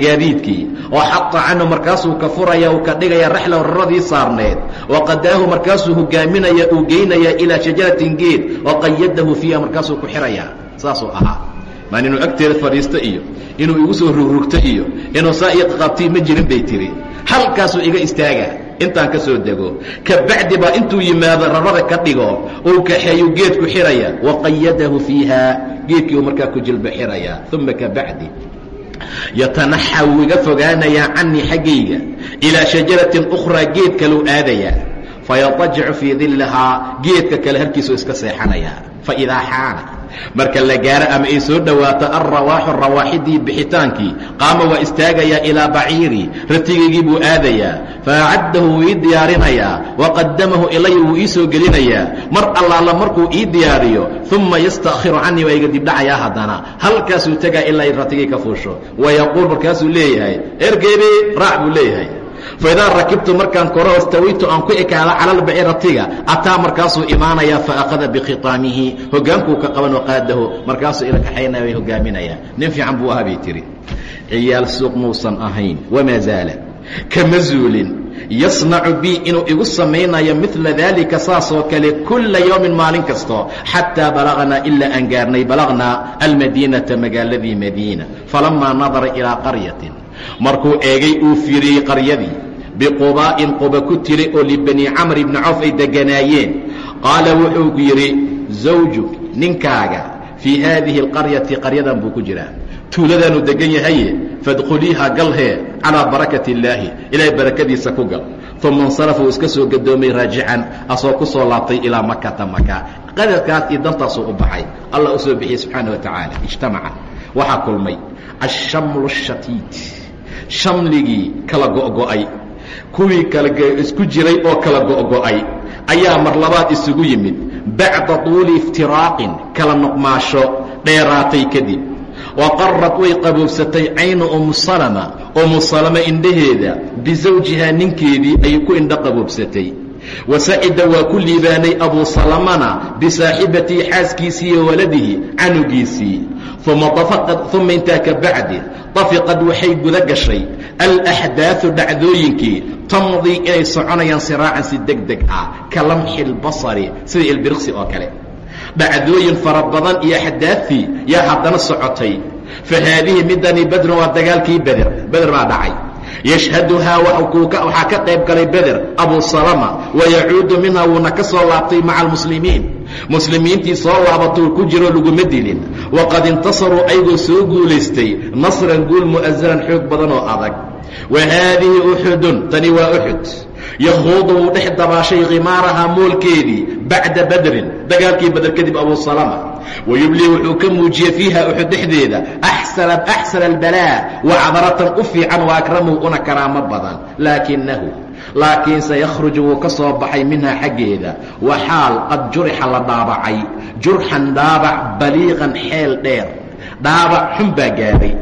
gaadiidkii. Oo xata canhu markaasuu ka furaya uu ka dhigaya raxla raradii saarneed. Waqadaahu markaasuu hogaaminaya uu geynayaa ilaa shajaratin geed. Waqayadahu fiiha markaasuu ku xirayaa saasuu ahaa. Maan inuu agteeda fadhiisto iyo inuu igu soo rugrugto iyo inuu saa ii qabtay ma jirin bay tiri. Halkaasuu iga istaaga intaan ka soo dego. Kabacdi baa intuu yimaado rarada ka dhigo uu kaxeeyu geedku xiraya. Waqayadahu fiiha geedkii uu markaa ku jilba xiraya. Uma kabacdi yatanaxa wuu iga fogaanayaa canii xaggayga. Ilaa shajaratin ukhraa geed kaleu aadayaa fayatajicu fii dillahaa geedka kale halkiisuu iska seexanayaa faidaa xaana marka la gaaro ama ay soo dhowaato alrawaaxu rawaaxidii bixitaankii qaama waa istaagayaa ilaa baciiri ratigaygii buu aadayaa faacaddahu wuu ii diyaarinayaa waqadamahu ilaya wuu ii soo gelinayaa. Mar allaala markuu ii diyaariyo uma yasta'khiru canii waa iga dibdhacayaa haddana. Halkaasuu tegaa ilaa ratigii ka fuusho. Wayaquul markaasuu leeyahay ergeedii raac buu leeyahay faidaa rakibtu markaan koro stawaytu aan ku ekaada cala lbaci ratiga ataa markaasuu imaanayaa faakada bikhitaamihi hogaankuu ka qaban waqaadahu markaasuu ila kaxaynaya way hogaaminayaa nin fiican buu ahaa bay tihi ciyaal suuq muusan ahayn wamaa zaala kama zuulin yasnacu bi inuu igu samaynayo midla daalika saasoo kale kulla yowmin maalin kasto xataa balagnaa ilaa aan gaarnay balagnaa almadiinata magaaladii madiina falamaa nadara ilaa qaryatin markuu eegay uu fiiriyey qaryadii biqubaa'in quba ku tiri oo libani camr ibni cawf ay deganaayeen qaala wuxuu yidhi zawjuk ninkaaga fii haadihi alqaryati qaryadan buu ku jiraa. Tuuladaanu degan yahaye fadkhuliiha galhee calaa barakati illaahi ilaahay barakadiisa ku gal. Uma insarafa uu iska soo gadoomay raajican asoo ku soo laabtay ilaa makata maka qadarkaas iyo dantaasuu u baxay. Allah u soo bixiyey subxaana wa tacaala ijtamaca waxaa kulmay ashamlu shatiid shamligii kala go'go'ay kuwii kala isku jiray oo kala go'go'ay ayaa mar labaad isugu yimid. Bacda tuuli iftiraaqin kala noqmaasho dheeraatay kadib. Wa qarad way qaboobsatay caynu umu salama. Umu salama indhaheeda bisawjihaa ninkeedii ayay ku indho qaboobsatay wa sacida waa ku liibaanay abuu salamana bisaaxibatii xaaskiisii iyo waladihi canugiisii. Uma intaa ka bacdi dafiqad waxay guda gashay alaxdaaثu dhacdooyinkii tamdii inay soconayaan siraacan si deg deg ah ka lamxi اlbasari sida ilbiriqsi oo kale. Dhacdooyin fara badan iyo axdaaftii yaa haddana socotay. Fa haadihi midani bedrun waa dagaalkii beder beder baa dhacay yashhaduhaa waxaa ka qayb galay beder abu salama wayacuudu minha wuuna ka soo laabtay maca almuslimiin muslimiintii soo laabatou ku jiro laguma dilin. Waqad intasaruu aygoo soo guulaystay nasran guul mu'asaran xoog badan oo adag. Wa haadihi uxudun tani waa uxud yakhuudu wuu dhex dabaashay khimaarahaa moolkeedii bacda badrin dagaalkii bader kadib abu salama wayublii wuxuu ka muujiyey fiiha uxud dhexdeeda axsana albalaa wa cadaratan u fiican wa akramuhu una karaamo badan laakinahu laakiinse yakhruju wuu ka soo baxay minhaa xaggeeda wa xaal qad jurixa la dhaabacay jurxan dhaabac baliiqan xeel dheer dhaabac xun baa gaadhay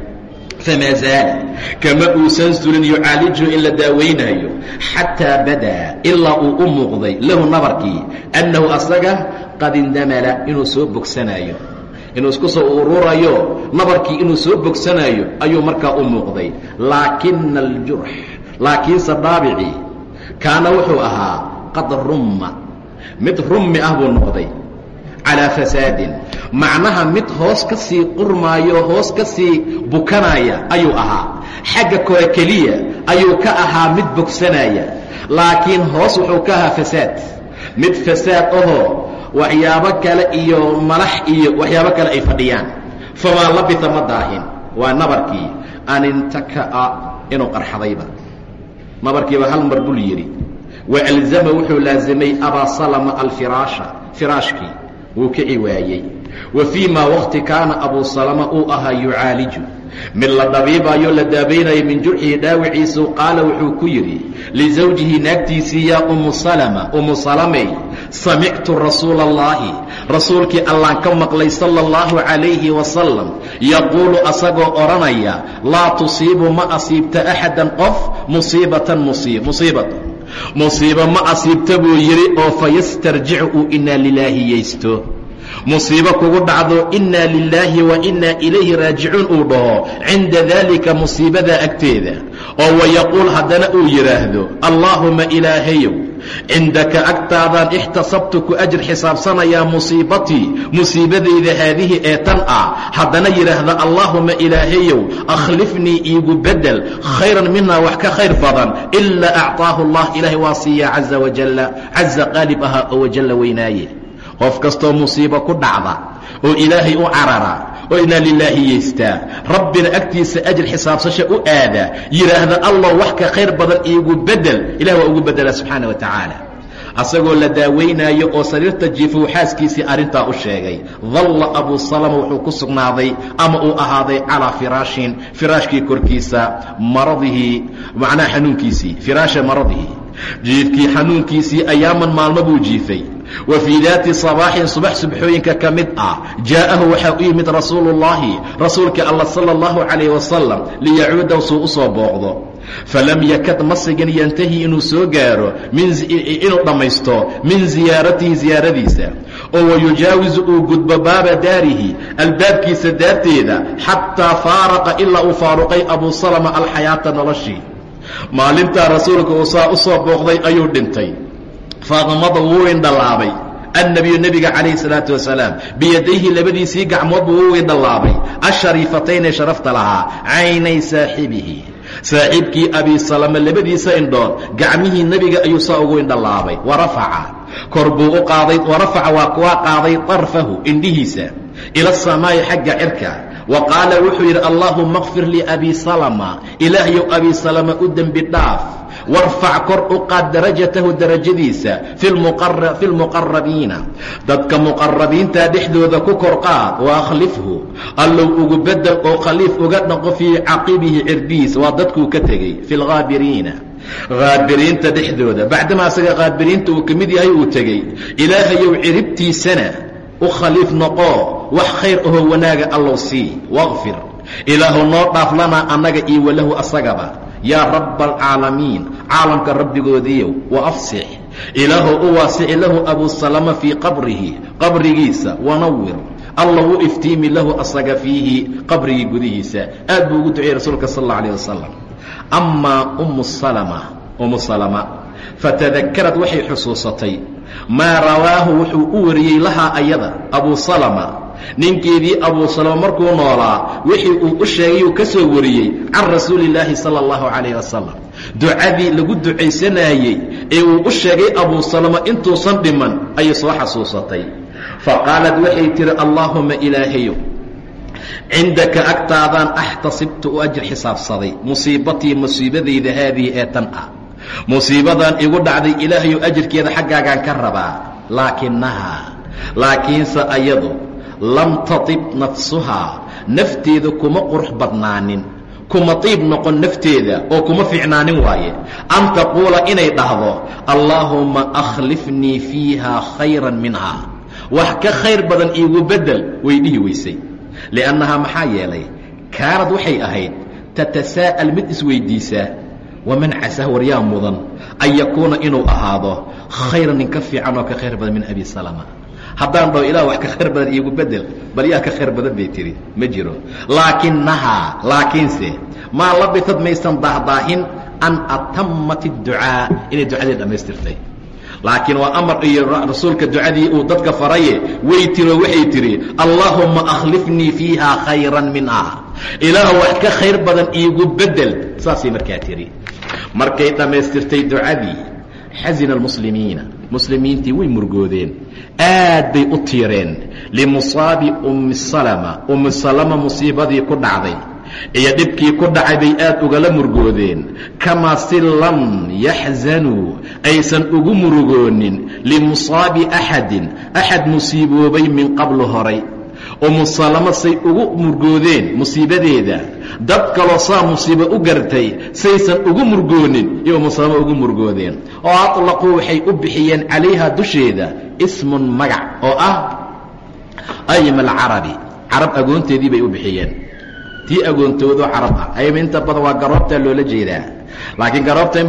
famaa zaala kama uusan sulin yucaalijhu in la daawaynaayo xataa badaa ilaa uu u muuqday lahu nabarkii annahu asaga qad indamala inuu soo bogsanaayo. Inuu isku soo ururayo nabarkii inuu soo bogsanaayo ayuu markaa u muuqday. Laakina aljurx laakiinse dhaabicii kaana wuxuu ahaa qad rumma. Mid rummi ah buu noqday calaa fasaadin. Macnaha mid hoos ka sii qurmaayo hoos ka sii bukanaya ayuu ahaa. Xagga kore keliya ayuu ka ahaa mid bogsanaya. Laakiin hoos wuxuu ka ahaa fasaad. Mid fasaad ahoo waxyaabo kale iyo malax iyo waxyaabo kale ay fadhiyaan. Famaa labita ma daahin. Waa nabarkii an intaka'a inuu qarxadayba. Nabarkiiba hal mar bul yidhi. Wa alzama wuxuu laasimay abaa salama alfiraasha firaashkii. Wuu kici waayey. Wa fii maa waqti kaana abuu salama uu ahaa yucaaliju mid la dhabiibayo la daabaynayo min jurxihi dhaawiciisu qaala wuxuu ku yidhi lisawjihi naagtiisii yaa ummu salama. Ummu salamey samictu rasuula allaahi rasuulkii allaan ka maqlay sala allahu calayhi wasalam yaquulu asagoo odhanaya laa tusiibu ma asiibta axadan qof musiibatan musiibatan musiibo ma asiibta buu yidhi oo fayastarjicu uu inaa lilaahi yeysto musiibo kugu dhacdo inaa lilaahi wa inaa ilayhi raajicuun uu dhaho cinda daalika musiibada agteeda. Oo wayaquul haddana uu yidhaahdo allaahuma ilaahayow cindaka agtaadaan ixtasabtu ku ajir xisaabsanayaa musiibatii musiibadayda haadihi ee tan ah. Haddana yidhaahda allaahuma ilaahayow akhlifnii iigu bedel khayran minhaa wax ka khayr badan ilaa acطaahu allah ilaahay waa siiyaa caza wajalla caza qaalib ahaa oo wajalla weynaaye qof kastoo musiibo ku dhacda oo ilaahay u carara oo inaa lilaahi yeystaa rabbina agtiisa ajir xisaabsasha u aada yidhaahda allah wax ka khayr badan iigu bedel. Ilah waa ugu bedela subxaana wa tacaala. Asagoo la daawaynaayo oo sariirta jiifou xaaskiisii arrintaa u sheegay dalla abuu salama wuxuu ku sugnaaday ama uu ahaaday calaa firaashin firaashkii korkiisa maradihii macnaha xanuunkiisii firaasha maradihi. Jiifkii xanuunkiisii ayaaman maalmo buu jiifay wa fii daati sabaaxin subax subxooyinka ka mid ah jaa'ahu waxaa u yimid rasuulu ullaahi rasuulka alla sala allahu calayh wasalam liyacuudaw suu u soo booqdo. Falam yakad ma sigin yantahi inuu soo gaaro inuu dhammaysto min ziyaaratihi ziyaaradiisa. Oo wayujaawisu uu gudbo baaba daarihi albaabkiisa daarteeda xataa faaraqa ilaa uu faaruqay abuu salama alxayaata noloshii. Maalintaa rasuulka uu saa u booqday ayuu dhintay faadimada wuu indhalaabay annabiyu nebiga calayhi salaatu wasalaam biyadayhi labadiisii gacmood buu u indhalaabay ashariifatayne sharafta lahaa caynay saaxibihi. Saaxiibkii abi salama labadiisa indhood gacmihii nebiga ayuu saa ugu indhalaabay warafaca kor buu u qaaday warafaca waa kuwa qaaday darfahu indhihiisa ila asamaa'i xagga cirka wa qaala wuxuu yidhi allaahuma kfir liabi salama. Ilaahyow abi salama u dembi dhaaf. Warfac kor u qaad darajatahu darajadiisa fi lmuqarabiina dadka muqarabiinta dhexdooda ku kor qaad wa akhlifhu. Allow ugu bedel oo khaliif uga dhaqo fii caqibihi cirdihiisa waa dadkuu ka tegey fi lhaabiriina haabiriinta dhexdooda bacdama asaga haabiriinta uu ka mid yahay uu tegey. Ilaahayow ciribtiisana u khaliif noqoo wax khayr ahoo wanaaga allow sii waqfir ilaahu noo dhaaf lanaa annaga iyo walahu asagaba. Yaa rabba alcaalamiin caalamka rabbigoodiiyow wa afsix. Ilaahu u waasici lahu abuusalama fii qabrihi qabrigiisa wanawir alla u iftiimi lahu asaga fiihi qabrigii gudihiisa. Aad buu ugu duceeyey rasuulka sal alla alah wasalam amaa ummu salama ummu salama fatadakarad waxay xusuusatay maa rawaahu wuxuu u wariyey lahaa ayada abuu salama. Ninkeedii abuu salama markuu noolaa wixii uu u sheegay uu ka soo wariyey can rasuuli illaahi sala allahu calayh wasalam ducadii lagu ducaysanaayey ee uu u sheegay abuu salama intuusan dhiman ayay soo xasuusatay. Fa qaalad waxay tihi allaahuma ilaahayow cindaka agtaadaan axtasibtu u ajir xisaabsaday. Musiibatii musiibadayda haadihi ee tan ah musiibadan igu dhacday ilaahayu ajirkeeda xaggaagaan ka rabaa. Laakinahaa laakiinse ayadu lam tatib nafsuhaa nafteedu kuma qurux badnaanin kuma tiib noqon nafteeda oo kuma fiicnaanin waaye. An taquula inay dhahdo allaahumma akhlifnii fiiha khayran minha wax ka khayr badan iigu beddel way dhihi weysay. Li'annahaa maxaa yeelay kaanad waxay ahayd tatasaa'al mid isweyddiisaa waman casah waryaa mudan an yakuuna inuu ahaado khayran nin ka fiican oo ka khayr badan min abi salama haddaan dhaho ilah wax ka khayr badan iigu bedel bal yaa ka khayr badan bay tihi ma jiro laakinahaa laakiinse maa labitad maysan daahdaahin an atamat idducaa inay ducadii dhammaystirtay laakiin waa amar iyo rasuulka ducadii uu dadka faraye way tiro waxay tidhi allaahumma akhlifnii fiiha khayran minha ilaah wax ka khayr badan iigu bedel saasay markaa tihi markay dhammaystirtay ducadii xasina almuslimiina. Muslimiintii way murgoodeen. Aad bay u tiireen. Limusaabi ummi salama. Ummi salama musiibadii ku dhacday. Iyo dhibkii ku dhacay bay aad ugala murgoodeen. Kamaa si lam yaxzanuu aysan ugu murugoonin. Limusaabi axadin axad musiiboobay min qablu horay umu salamo say ugu murgoodeen musiibadeeda. Dad kaloo saa musiibo u gartay saysan ugu murgoonin iyo umu ugu murgoodeen. Oo aطlaquu waxay u bixiyeen calayha dusheeda ismun magac oo ah ayma alcarabi carab agoonteedii bay u bixiyeen. Tii agoontoodoo carab ah. Ayma inta badan waa garoobtaa loola jeedaa. Laakiin garoobta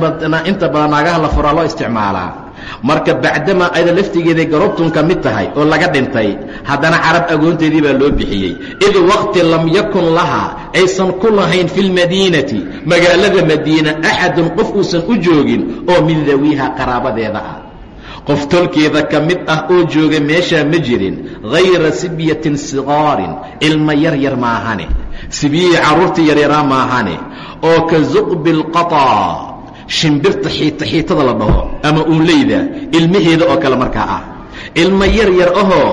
inta badan naagaha la furaa loo isticmaalaa marka bacdamaa ayda laftigeeday garoobtun ka mid tahay oo laga dhintay haddana carab agoonteedii baa loo bixiyey. Id waqti lam yakun lahaa aysan ku lahayn fi lmadiinati magaalada madiina axadun qof uusan u joogin oo min dawiiha qaraabadeeda ah. Qof tolkeeda ka mid ah oo jooga meeshaa ma jirin hayra sibyatin sigaarin ilma yar yar maahane. Sibiyihii carruurtii yaryaraa maahane. Oo ka zuqbi اlqaطaa shimbirta xiita xiitada la dhaho ama uunleyda ilmaheeda oo kale markaa ah. Ilma yar yar ahoo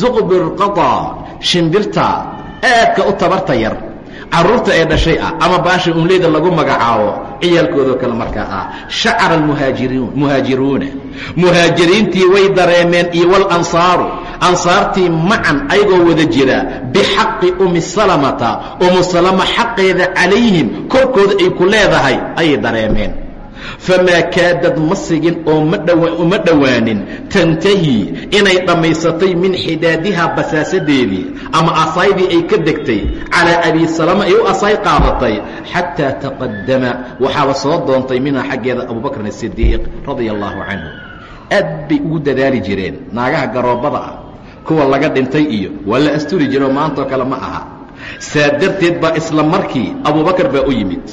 zuqbi اlqaطaa shimbirta aadka u tabarta yar. Carruurta ee dhashay ah ama baasha uunleyda lagu magacaabo ciyaalkoodoo kale markaa ah. Shacara muhaajiruuna. Muhaajiriintii way dareemeen iyo walansaaru ansaartii macan ayagoo wada jira bixaqi umi salamata umu salama xaqeeda calayhim korkooda ay ku leedahay ayay dareemeen famaa kaadad ma sigin oo uma dhowaanin tantahii inay dhammaysatay min xidaadihaa basaasadeedii ama asaydii ay ka degtay calaa abi salama ay u asaay qaadatay xataa taqadama waxaaba soo doontay minhaa xaggeeda abubakrin asidiiq radia allaahu canhu aad bay ugu dadaali jireen naagaha garoobada ah kuwa laga dhintay iyo waa la asturi jiroo maantoo kale ma aha saa darteed baa isla markii abubakar baa u yimid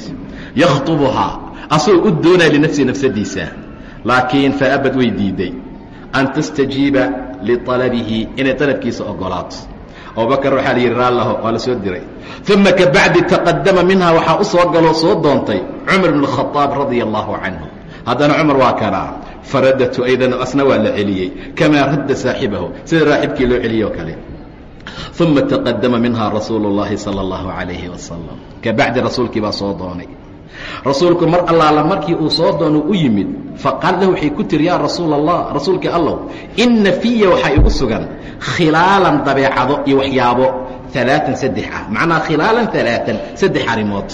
yakhtubuhaa asagoo u doonaya linafsihi nafsadiisa laakiin faabad way diiday an tastajiiba lialabihi inay dalabkiisa ogolaato abubakar waxaa la yidhi raallaho waa la soo diray uma kabacdi taqadama minhaa waxaa u soo galoo soo doontay cumar bn khaaab radia allaahu canhu haddana cumar waa kanaa faradatu aydan asna waa la celiyey kamaa radda saaxibahu sida raaxibkii loo celiyey oo kale uma taqadama minhaa rasuulu اllahi salى اllahu calayhi wasalam kabacdi rasuulkii baa soo doonay rasuulku mar allaala markii uu soo doono u yimid faqaal lahu waxay ku tiri yaa rasuula allah rasuulkii allow inna fiya waxaa igu sugan khilaalan dabeecado iyo waxyaabo alaaan saddex ah. Macnaa khilaalan alaaan saddex arrimood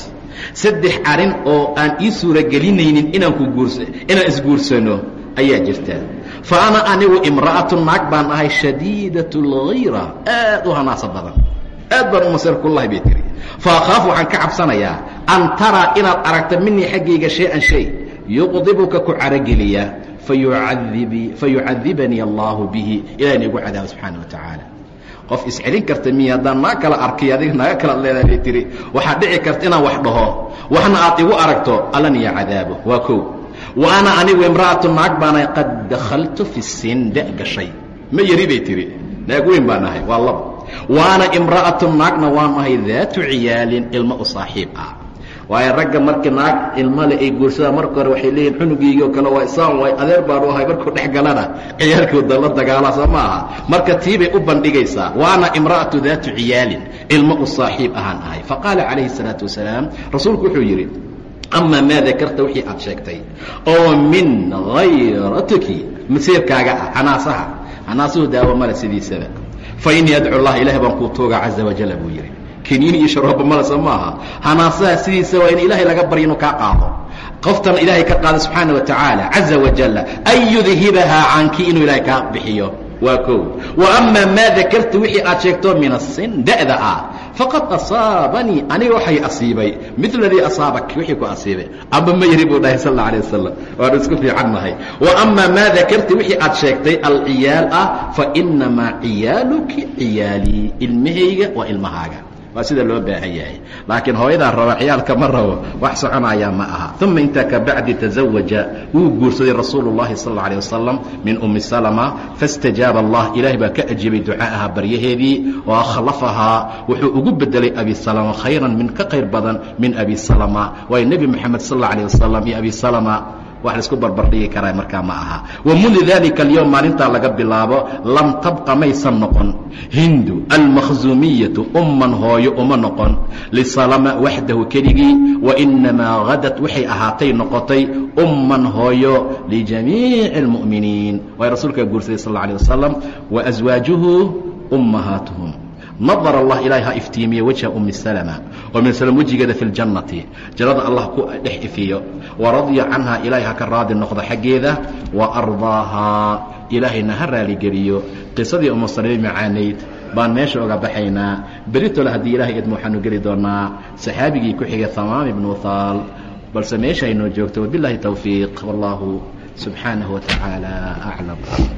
saddex arrin oo aan ii suuragelinaynin inaan ku guurs inaan isguursano ayaa jirta. Fa ana anigu imra'atu naag baan ahay shadiidat اlghayra aad u hanaasa badan. Aad baan u masir kullahi bay tiri. Fa akhaafu waxaan ka cabsanayaa an taraa inaad aragta minii xaggayga shay-an shay yuqdibuka ku carogeliya fayucadibanii allaahu bihi ilahna igu cadaaba subxaana wa tacaala. Qof iscelin karta miya haddaan naag kala arkay adiga naaga kalaad leedahay tiri waxaad dhici karta inaan wax dhaho waxna aad igu aragto allaniya cadaabo waa kow. Wa ana anigu imra'atu naag baana qad dakhaltu fi sin da gashay. Ma yari bay tiri. Naag weyn baan ahay waa laba waana imra'atu naagna waan ahay daatu ciyaalin ilmo u saaxiib ah waayo ragga markii naag ilmale ay guursadaan marka hore waxay leeyihiin xunugiigi oo kale waa isaan waay adeer baanu ahay markuu dhex galana ciyaalkooda la dagaala soo ma aha. Marka tii bay u bandhigaysaa waana imra'atu daatu ciyaalin ilmo u saaxiib ahaan ahay. Faqaala calayhi salaatu wasalaam rasuulku wuxuu yidhi amaa maa dakarta wixii aad sheegtay? Oo min hayratiki masiirkaaga ah hanaasaha hanaasuhu daawo male sidiisaba. Fa innii adcu allah ilaah baan kuu tooga caza wajala buu yidhi keniini iyo sharooba malesa maaha. Hanaasaha sidiisa waa in ilaahay laga baryo inuu kaa qaado. Qoftana ilaahay ka qaado subxaana wa tacaala caza wajalla an yudhibahaa canki inuu ilaahay kaa bixiyo. Waa kow wa amaa maa dakarta wixii aad sheegto min asin da'da ah faqad asaabanii aniga waxay asiibay. Mil ladii asaabak wixii ku asiibay. Amba ma yiri buu dhahay sal alay wasalam waanu isku fiican nahay. Wa amaa maa dakarta wixii aad sheegtay alciyaal ah fa inamaa ciyaaluki ciyaalii. Ilmahayga waa ilmahaaga waa sida loo baahan yahay laakiin hooyadaa raba ciyaalka ma rabo wax soconayaa ma aha uma intaa kabacdi taزawaja wuu guursaday rasuulu اllahi sal اla alيه wasalam min umi salma faاstajaaba allah ilaahay baa ka ajibay ducaaha baryaheedii oo akhlafahaa wuxuu ugu bedelay abi salma khayran min ka qayr badan min abi salma waayo nebi moxamed sal اla alيه wasalam iyo abi salma wax laisku barbardhigi karaa markaa ma aha wa mundu dalika alyowm maalintaa laga bilaabo lam tabqa maysan noqon hindu almakhzuumiyatu umman hooyo uma noqon lisalama waxdahu keligii wainamaa hadat waxay ahaatay noqotay umman hooyo lijamiici اlmu'miniin waay rasuulkaa guursaday sal اla alيه wasalam waaswaajuhu ummahaatuhum nadar allah ilaahay ha iftiimiye wajha umi salma umi slm wejigeeda fi ljannati jannada allah ku dhex ifiyo. Waradya canha ilaahay ha ka raadi noqdo xaggeeda. Wa ardaahaa ilaahayna ha raaligeliyo qisadii umu salime macaanayd baan meesha oga baxaynaa beritole haddii ilahay idma waxaanu geli doonaa. Saxaabigii ku xigay hamaam ibnu haal balse meesha aynoo joogto wabilahi towfiiq wallahu subxaanaه wa aclam